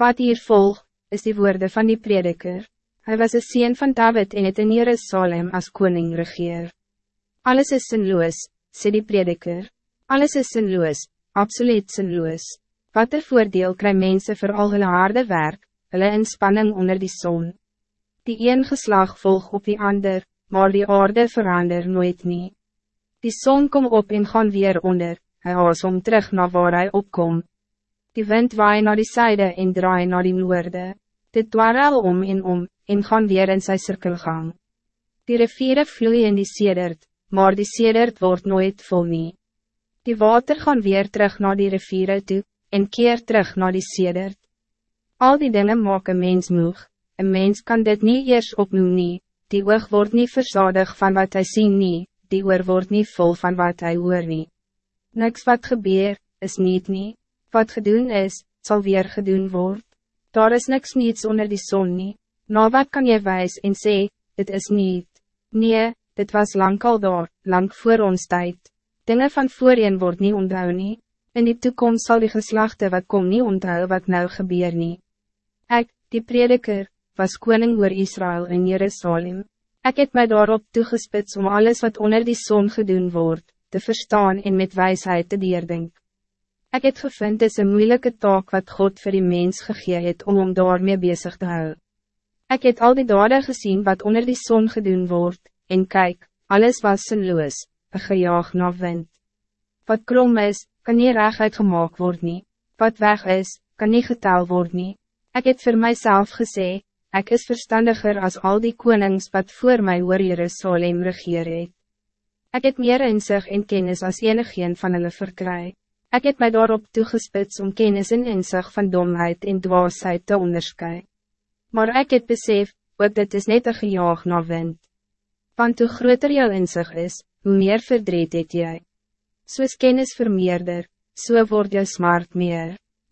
Wat hier volg, is die woorden van die prediker. Hij was een sien van David en het in Jerusalem als koning regeer. Alles is sinloos, sê die prediker. Alles is sinloos, absoluut sinloos. Wat een voordeel kry mense vir al hulle harde werk, hulle inspanning onder die zon. Die een geslag volg op die ander, maar die aarde verander nooit nie. Die zon kom op en gaan weer onder, hy haas om terug naar waar hij opkom. Die wind waai naar die zijde en draai naar die noorde. Dit dwarrel om en om, en gaan weer in sy cirkelgang. Die riviere vloeien in die sedert, maar die sedert wordt nooit vol nie. Die water gaan weer terug naar die riviere toe, en keer terug naar die sedert. Al die dingen maak een mens moeg, een mens kan dit niet eerst opnoem nie, die oog wordt niet verzadig van wat hij zien nie, die oor wordt niet vol van wat hij hoor nie. Niks wat gebeur, is niet nie, wat gedoen is, zal weer gedoen worden. Daar is niks niets onder die zon nie, na wat kan je wijs en sê, dit is niet. Nee, dit was lang al daar, lang voor ons tijd. Dingen van voorheen word niet onthou nie, in die toekomst zal die geslachten wat kom niet onthou wat nou gebeur nie. Ek, die prediker, was koning oor Israël in Jerusalem. Ik heb mij daarop toegespitst om alles wat onder die zon gedoen wordt, te verstaan en met wijsheid te dierdenk. Ik heb gevind is een moeilijke taak wat God voor die mens gegee het om om daarmee bezig te houden. Ik heb al die daden gezien wat onder die zon gedoen wordt, en kijk, alles was sinloos, een gejaag na wind. Wat krom is, kan nie recht gemaakt worden. nie. Wat weg is, kan nie getal worden. nie. Ik heb voor mijzelf gezegd, ik is verstandiger als al die konings wat voor mij oor Jerusalem regeer het. Ek het meer inzicht en kennis als enigeen van hulle verkry. Ik heb mij daarop toegespitst om kennis en inzicht van domheid en dwaasheid te onderscheiden. Maar ik het besef, ook dit is net een gejaag na wind. Want hoe groter jou inzicht is, hoe meer verdriet het jy. Soos kennis vermeerder, so word jou smart meer.